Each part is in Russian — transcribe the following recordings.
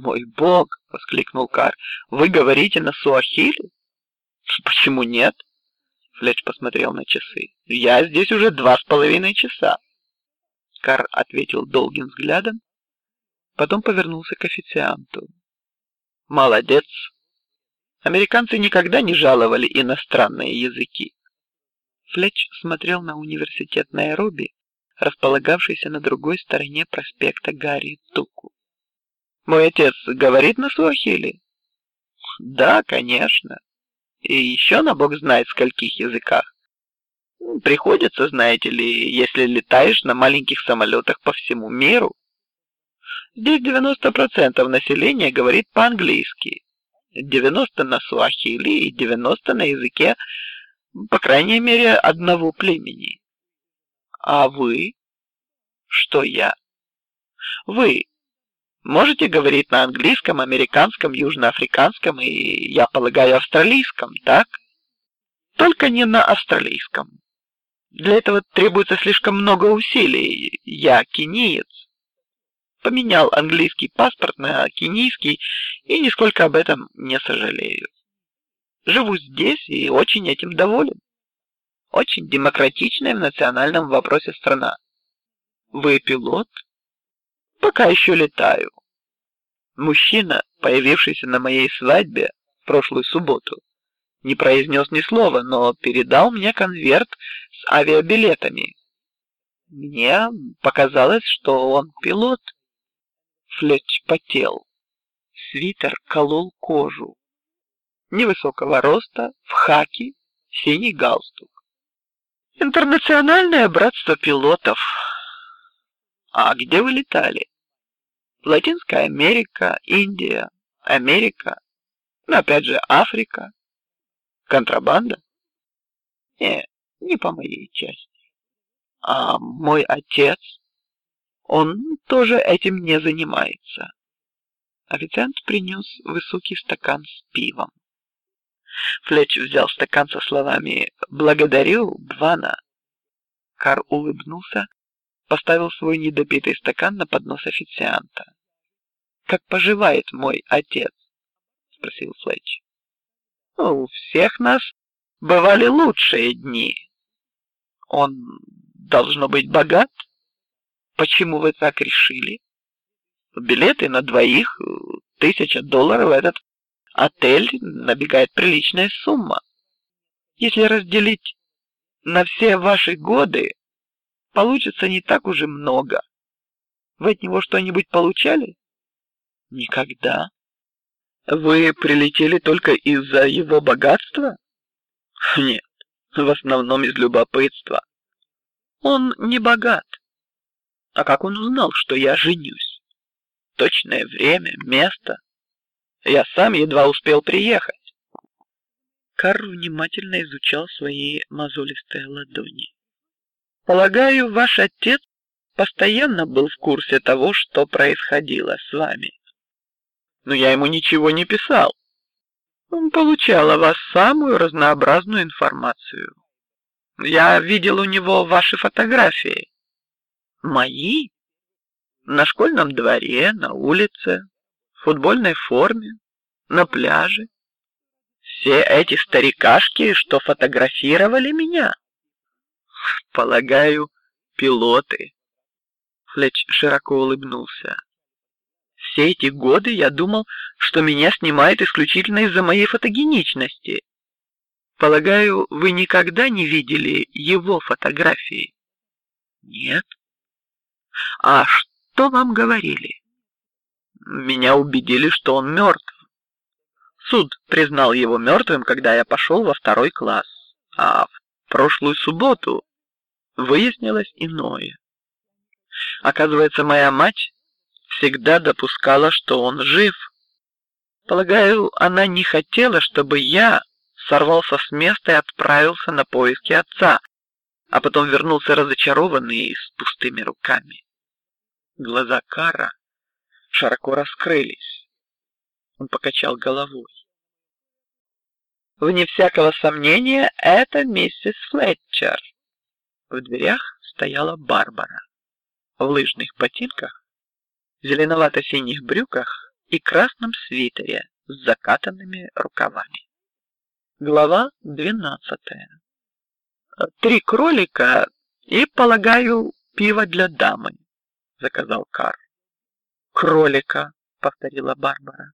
Мой бог, воскликнул Кар, вы говорите на суахили? Почему нет? Флетч посмотрел на часы. Я здесь уже два с половиной часа. Кар ответил долгим взглядом, потом повернулся к официанту. Молодец. Американцы никогда не жаловали иностранные языки. Флетч смотрел на университет Найроби, располагавшийся на другой стороне проспекта Гарри Туку. Мой отец говорит на суахили. Да, конечно. И еще на бог знает скольких языках. Приходится, знаете ли, если летаешь на маленьких самолетах по всему миру. Здесь 90% населения говорит по-английски, 90 на суахили и 90 на языке, по крайней мере, одного племени. А вы? Что я? Вы можете говорить на английском, американском, южноафриканском и, я полагаю, австралийском, так? Только не на австралийском. Для этого требуется слишком много усилий. Я кениец. Поменял английский паспорт на кенийский и нисколько об этом не сожалею. Живу здесь и очень этим доволен. Очень демократичная в национальном вопросе страна. Вы пилот? Пока еще летаю. Мужчина, появившийся на моей свадьбе прошлую субботу, не произнес ни слова, но передал мне конверт с авиабилетами. Мне показалось, что он пилот. Флетч потел. Свитер колол кожу. Невысокого роста, в хаки, синий галстук. Интернациональное братство пилотов. А где вы летали? Латинская Америка, Индия, Америка, ну опять же Африка. Контрабанда? Не, не по моей части. А мой отец, он тоже этим не занимается. Официант принес высокий стакан с пивом. Флетч взял стакан со словами «Благодарю, Бвана». Кар улыбнулся, поставил свой недопитый стакан на поднос официанта. «Как поживает мой отец?» — спросил Флетч. У всех нас бывали лучшие дни. Он должно быть богат. Почему вы так решили? Билеты на двоих, тысяча долларов этот отель набегает приличная сумма. Если разделить на все ваши годы, получится не так уже много. Вы от него что-нибудь получали? Никогда. Вы прилетели только из-за его богатства? Нет, в основном из любопытства. Он не богат. А как он узнал, что я женюсь? Точное время, место. Я сам едва успел приехать. Карл внимательно изучал свои мозолистые ладони. Полагаю, ваш отец постоянно был в курсе того, что происходило с вами но я ему ничего не писал. Он получал о вас самую разнообразную информацию. Я видел у него ваши фотографии. Мои? На школьном дворе, на улице, в футбольной форме, на пляже. Все эти старикашки, что фотографировали меня. Полагаю, пилоты. Флетч широко улыбнулся. Все эти годы я думал, что меня снимают исключительно из-за моей фотогеничности. Полагаю, вы никогда не видели его фотографии? Нет. А что вам говорили? Меня убедили, что он мертв. Суд признал его мертвым, когда я пошел во второй класс, а в прошлую субботу выяснилось иное. Оказывается, моя мать всегда допускала, что он жив. Полагаю, она не хотела, чтобы я сорвался с места и отправился на поиски отца, а потом вернулся разочарованный и с пустыми руками. Глаза Кара широко раскрылись. Он покачал головой. Вне всякого сомнения, это миссис Флетчер. В дверях стояла Барбара в лыжных ботинках зеленовато-синих брюках и красном свитере с закатанными рукавами. Глава двенадцатая. Три кролика и, полагаю, пиво для дамы, заказал Кар. Кролика, повторила Барбара.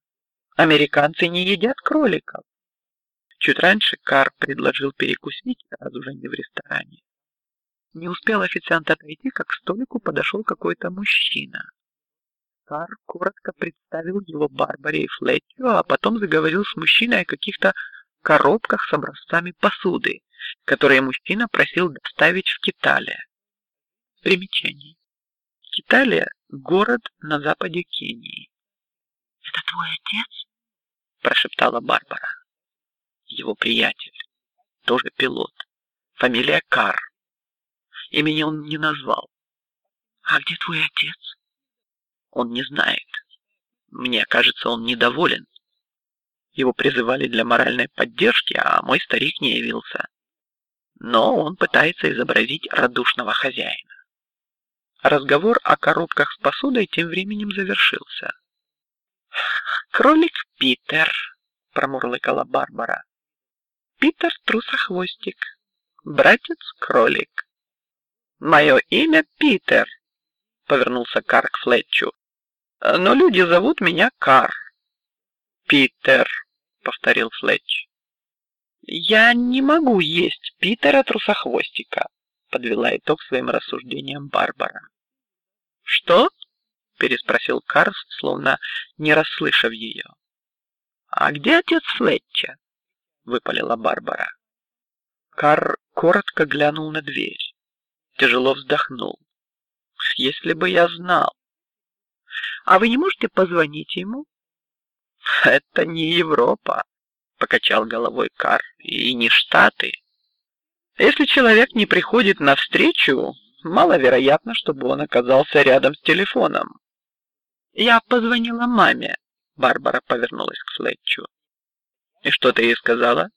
Американцы не едят кроликов. Чуть раньше Кар предложил перекусить, раз уже не в ресторане. Не успел официант отойти, как к столику подошел какой-то мужчина. Кар коротко представил его Барбаре и Флетчу, а потом заговорил с мужчиной о каких-то коробках с образцами посуды, которые мужчина просил доставить в Китале. Примечание. Киталия – город на западе Кении. Это твой отец? прошептала Барбара. Его приятель, тоже пилот, фамилия Кар. Имени он не назвал. А где твой отец? Он не знает. Мне кажется, он недоволен. Его призывали для моральной поддержки, а мой старик не явился. Но он пытается изобразить радушного хозяина. Разговор о коробках с посудой тем временем завершился. Кролик Питер, промурлыкала Барбара. Питер трусохвостик, братец кролик. Мое имя Питер, повернулся Кар к Флетчу. Но люди зовут меня Кар. Питер, повторил Флетч. Я не могу есть Питера трусохвостика, подвела итог своим рассуждениям Барбара. Что? переспросил Карс, словно не расслышав ее. А где отец Флетча? выпалила Барбара. Кар коротко глянул на дверь, тяжело вздохнул. Если бы я знал. А вы не можете позвонить ему? Это не Европа, покачал головой Кар, и не Штаты. Если человек не приходит на встречу, маловероятно, чтобы он оказался рядом с телефоном. Я позвонила маме. Барбара повернулась к Флетчу. И что ты ей сказала?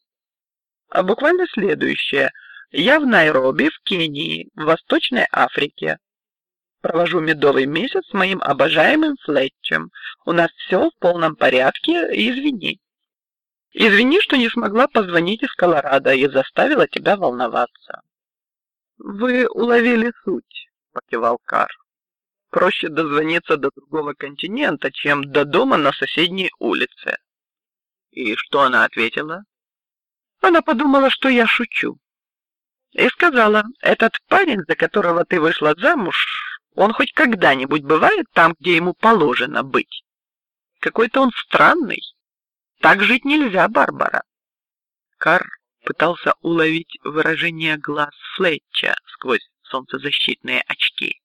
А буквально следующее. Я в Найроби, в Кении, в Восточной Африке. Провожу медовый месяц с моим обожаемым Флетчем. У нас все в полном порядке. Извини. Извини, что не смогла позвонить из Колорадо и заставила тебя волноваться. Вы уловили суть, покивал Кар. Проще дозвониться до другого континента, чем до дома на соседней улице. И что она ответила? Она подумала, что я шучу. И сказала: "Этот парень, за которого ты вышла замуж, он хоть когда-нибудь бывает там, где ему положено быть? Какой-то он странный. Так жить нельзя, Барбара". Кар пытался уловить выражение глаз Флетча сквозь солнцезащитные очки.